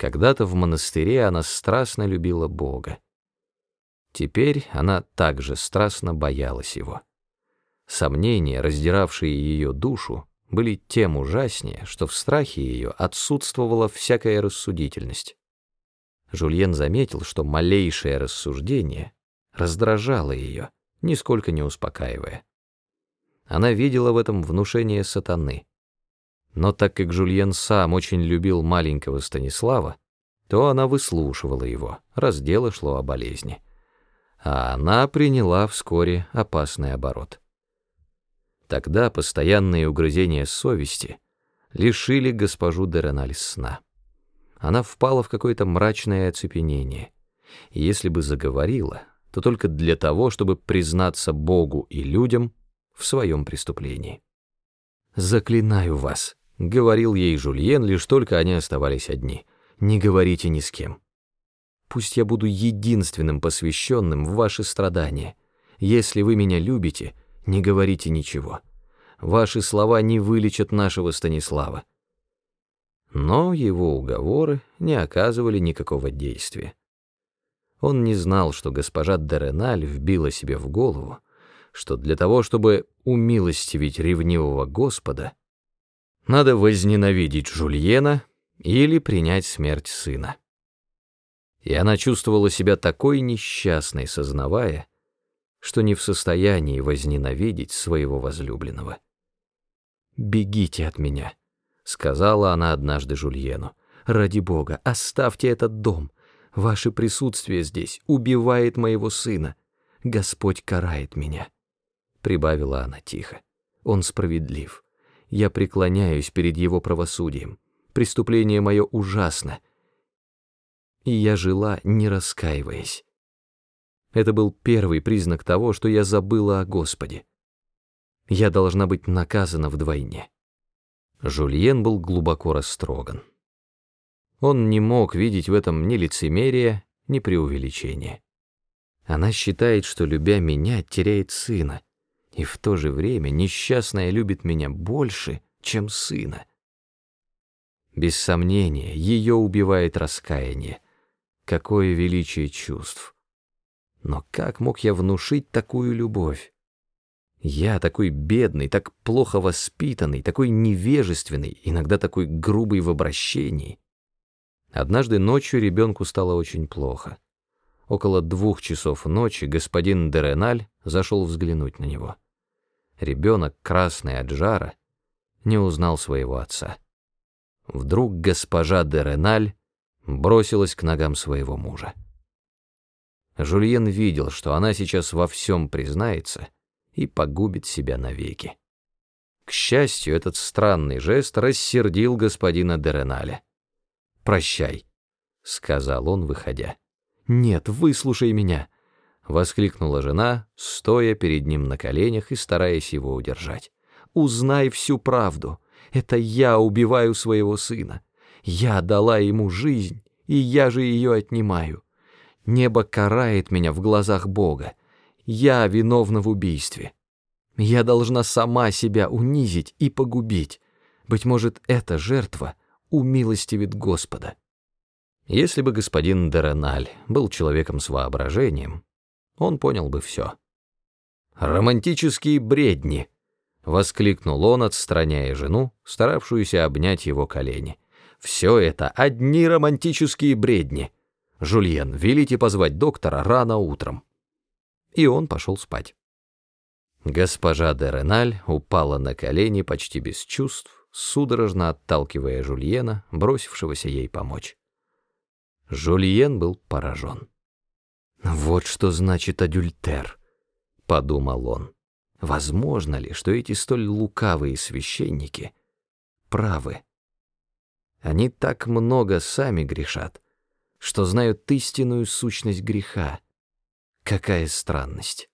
Когда-то в монастыре она страстно любила Бога. Теперь она также страстно боялась его. Сомнения, раздиравшие ее душу, были тем ужаснее, что в страхе ее отсутствовала всякая рассудительность. Жульен заметил, что малейшее рассуждение раздражало ее, нисколько не успокаивая. Она видела в этом внушение сатаны. Но так как Жульен сам очень любил маленького Станислава, то она выслушивала его, раз дело шло о болезни. А она приняла вскоре опасный оборот. Тогда постоянные угрызения совести лишили госпожу Дереналь сна. Она впала в какое-то мрачное оцепенение, и если бы заговорила, то только для того, чтобы признаться Богу и людям в своем преступлении. «Заклинаю вас», — говорил ей Жульен, лишь только они оставались одни, — «не говорите ни с кем. Пусть я буду единственным посвященным в ваши страдания. Если вы меня любите, не говорите ничего. Ваши слова не вылечат нашего Станислава. Но его уговоры не оказывали никакого действия. Он не знал, что госпожа Дереналь вбила себе в голову, что для того, чтобы умилостивить ревнивого Господа, надо возненавидеть Жульена или принять смерть сына. И она чувствовала себя такой несчастной, сознавая, что не в состоянии возненавидеть своего возлюбленного. «Бегите от меня», — сказала она однажды Жульену. «Ради Бога, оставьте этот дом. Ваше присутствие здесь убивает моего сына. Господь карает меня», — прибавила она тихо. «Он справедлив. Я преклоняюсь перед его правосудием. Преступление мое ужасно» и я жила, не раскаиваясь. Это был первый признак того, что я забыла о Господе. Я должна быть наказана вдвойне. Жульен был глубоко растроган. Он не мог видеть в этом ни лицемерия, ни преувеличения. Она считает, что, любя меня, теряет сына, и в то же время несчастная любит меня больше, чем сына. Без сомнения, ее убивает раскаяние — Какое величие чувств! Но как мог я внушить такую любовь? Я такой бедный, так плохо воспитанный, такой невежественный, иногда такой грубый в обращении. Однажды ночью ребенку стало очень плохо. Около двух часов ночи господин Дереналь зашел взглянуть на него. Ребенок, красный от жара, не узнал своего отца. Вдруг госпожа Дереналь бросилась к ногам своего мужа. Жульен видел, что она сейчас во всем признается и погубит себя навеки. К счастью, этот странный жест рассердил господина Дереналя. «Прощай», — сказал он, выходя. «Нет, выслушай меня», — воскликнула жена, стоя перед ним на коленях и стараясь его удержать. «Узнай всю правду. Это я убиваю своего сына. Я дала ему жизнь, и я же ее отнимаю. Небо карает меня в глазах Бога. Я виновна в убийстве. Я должна сама себя унизить и погубить. Быть может, эта жертва умилостивит Господа. Если бы господин Дереналь был человеком с воображением, он понял бы все. «Романтические бредни!» — воскликнул он, отстраняя жену, старавшуюся обнять его колени. Все это одни романтические бредни. Жульен, велите позвать доктора рано утром. И он пошел спать. Госпожа де Реналь упала на колени почти без чувств, судорожно отталкивая Жульена, бросившегося ей помочь. Жульен был поражен. «Вот что значит адюльтер», — подумал он. «Возможно ли, что эти столь лукавые священники правы?» Они так много сами грешат, что знают истинную сущность греха. Какая странность!